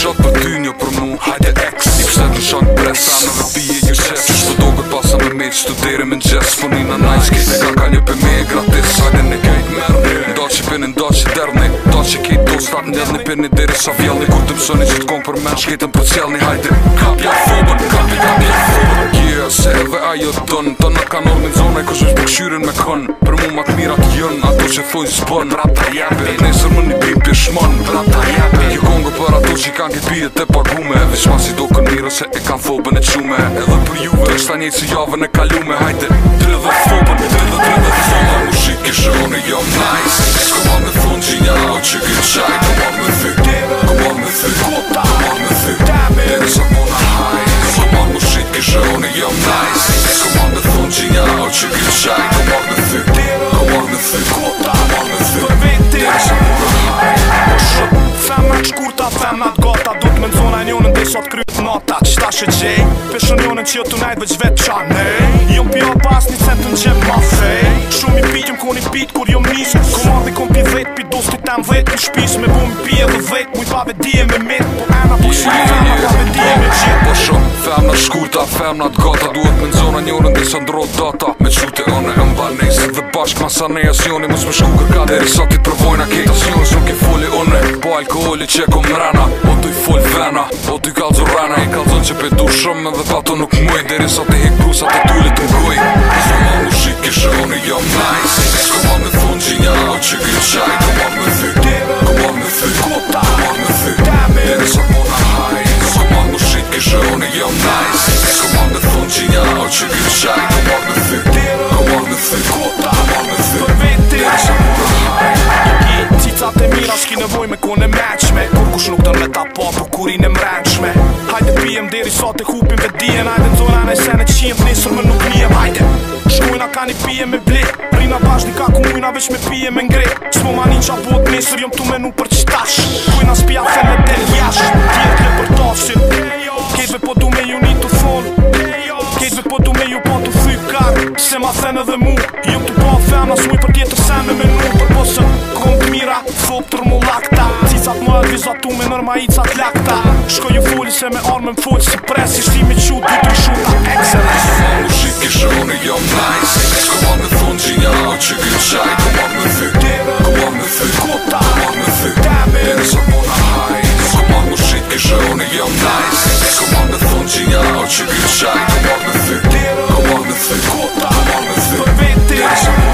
Shot për ty një mu, hajde ex I pështet në shank pres, sa në vëpije një qes Qysh të po doge pasa me meq, të dere me njës Fëni po në najshke, ka ka një për e gratis Hajde në kejt mërë, ndo që për në ndo që derne Ndo që kejt do start në në për në dere sa vjallë Kur të mësoni që të kom për shketën për cjallë Hajde, kapja fobën, kapja shyren me kon Për mu mat mirat jën Ato që thoj s'pon Vrat të jepe Nesër më një bej për shmon Vrat të jepe Një kongë për ato që i kanë këtë bjetë të pagume Dhe shma si do kënë mirë Se e kanë thobën e qume Edhe për juve Dhe shta një që javën e kalume Hajde Tre dhe thobën Tre dhe tre thobën me në zona një unën dishot kryet nota Qta shë gjej, pëshën një unën që jo të najtë veç vetë qa ne Jo pjo pas një cent në gjem ma fej Shumë i pitëm ku një pitë kur jo mishë Ku ma dhe kom pi dhejtë, pi dosti ta më dhejtë Në shpishë me bu më pi edhe dhejtë Mu i pa vedije me mirë, po ena po kështë yeah. Ena po vedije me gjithë Po shumë Femnat shkurta femnat gata Duhet me nëzona njonën dhe së ndro data Me qute anë e mbanis Dhe bashk ma sa ne as njoni Mus me shku kërka dhe risa ti provojna ke Tas njoni Nuk e foli une Po alkoholi që e kom rena O po të i fol vena O po të i kalzo rena I kalzon që pe du shumë Dhe pa to nuk muaj Dhe risa ti hek brusa ti tulli të mkuj Zdo ma mu shiki shë unë jo nice Sko me thun që një lau që gjë qaj Ko me thy Ko nevoj me kone meqme Kur kush nuk tër me ta po, për kurin e mrençme Hajde pijem deri sot e hupim dhe dijen Hajde të zonan e sene qijem të nesër më nuk mijem Hajde, shkujna ka një pije me ble Rina bashk një kaku mujna veç me pije me ngre Smo ma një qabu të nesër jom të menu për qitash Kujna s'pia fe me del jash Tjet kre për tosin Kejtve po du me ju një të fon Kejtve po du me ju po të thy kar Se ma fe me dhe mu Jom të po fe, anas muj për tjetër se me menu tu me nërma i cat lakta Shko ju fulli se me armën fulli si pres Ishtë i me qu ty të shu ta ekse Ma më shqit ke shru në jom najs Se me s'ko ma me thun që një o që kjo qaj Ku ma me thy Ku ma me thy Ku ta Ku ma me thy në jom